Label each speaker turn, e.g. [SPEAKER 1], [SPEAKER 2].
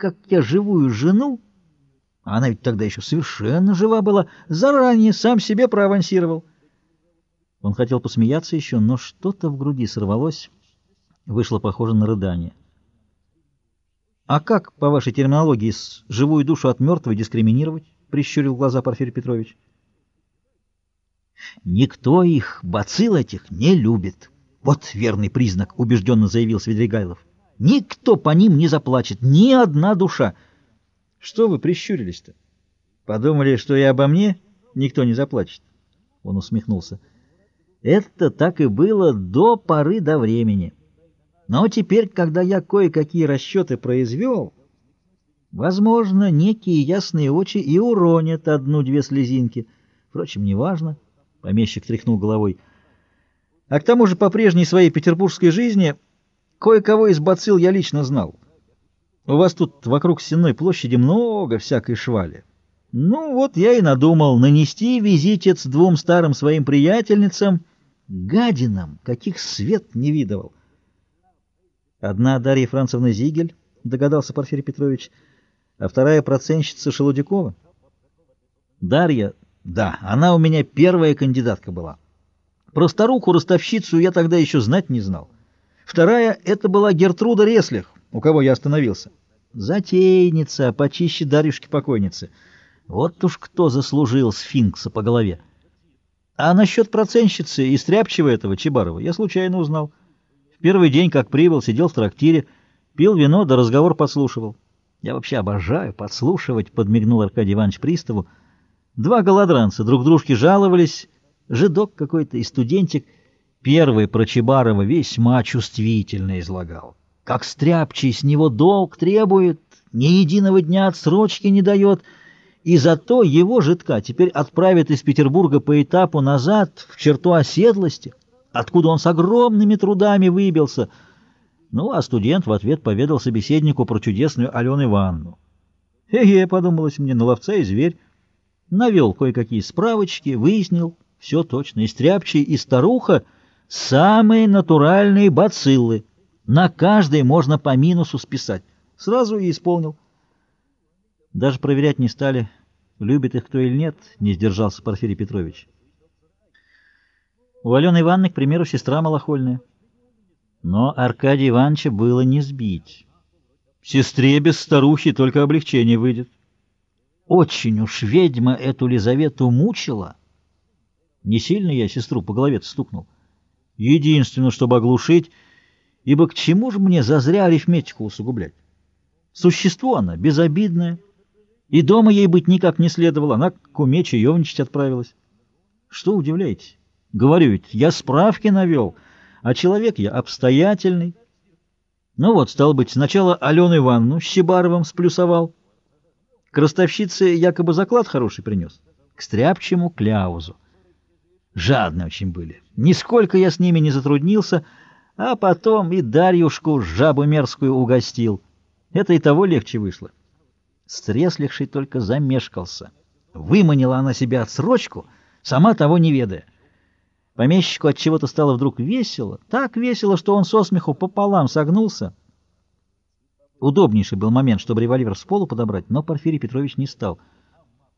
[SPEAKER 1] как я живую жену, она ведь тогда еще совершенно жива была, заранее сам себе проавансировал. Он хотел посмеяться еще, но что-то в груди сорвалось, вышло похоже на рыдание. «А как, по вашей терминологии, живую душу от мертвой дискриминировать?» — прищурил глаза Порфирий Петрович. «Никто их, бацилл этих, не любит. Вот верный признак», — убежденно заявил Свидригайлов. «Никто по ним не заплачет, ни одна душа». «Что вы прищурились-то? Подумали, что и обо мне никто не заплачет?» Он усмехнулся. Это так и было до поры до времени. Но теперь, когда я кое-какие расчеты произвел, возможно, некие ясные очи и уронят одну-две слезинки. Впрочем, неважно. Помещик тряхнул головой. А к тому же, по прежней своей петербургской жизни, кое-кого из бацил я лично знал. У вас тут вокруг Сенной площади много всякой швали. Ну, вот я и надумал нанести визитец двум старым своим приятельницам — гадинам, каких свет не видывал. Одна Дарья Францевна Зигель, догадался Порфирий Петрович, а вторая проценщица Шелудякова. Дарья, да, она у меня первая кандидатка была. Про старуху-ростовщицу я тогда еще знать не знал. Вторая — это была Гертруда Реслих, у кого я остановился. Затейница, почище Дарьюшки-покойницы. Вот уж кто заслужил сфинкса по голове. А насчет проценщицы и стряпчего этого Чебарова я случайно узнал. В первый день, как прибыл, сидел в трактире, пил вино, да разговор подслушивал. Я вообще обожаю подслушивать, подмигнул Аркадий Иванович Приставу. Два голодранца друг дружке жаловались, жидок какой-то и студентик. Первый про Чебарова весьма чувствительно излагал. Как стряпчий с него долг требует, ни единого дня отсрочки не дает — и зато его жидка теперь отправят из Петербурга по этапу назад в черту оседлости, откуда он с огромными трудами выбился. Ну, а студент в ответ поведал собеседнику про чудесную Алену Ивановну. «Хе-хе», — подумалось мне, — на ловца и зверь. Навел кое-какие справочки, выяснил, все точно, и стряпчий, и старуха — самые натуральные бациллы. На каждой можно по минусу списать. Сразу и исполнил. Даже проверять не стали, любит их кто или нет, не сдержался Порфирий Петрович. У Алены Ивановны, к примеру, сестра малохольная. Но Аркадия Ивановича было не сбить. Сестре без старухи только облегчение выйдет. Очень уж ведьма эту Лизавету мучила. Не сильно я сестру по голове стукнул. Единственное, чтобы оглушить, ибо к чему же мне зазря арифметику усугублять? Существо она безобидное, и дома ей быть никак не следовало, она к уме чаевничать отправилась. Что удивляете? Говорю ведь, я справки навел, а человек я обстоятельный. Ну вот, стал быть, сначала Алену Ивановну с Щебаровым сплюсовал. К якобы заклад хороший принес, к стряпчему кляузу. Жадные очень были. Нисколько я с ними не затруднился, а потом и Дарьюшку жабу мерзкую угостил. Это и того легче вышло. Стреслихший только замешкался. Выманила она себя отсрочку, сама того не ведая. Помещику от чего-то стало вдруг весело, так весело, что он со смеху пополам согнулся. Удобнейший был момент, чтобы револьвер с полу подобрать, но Порфирий Петрович не стал —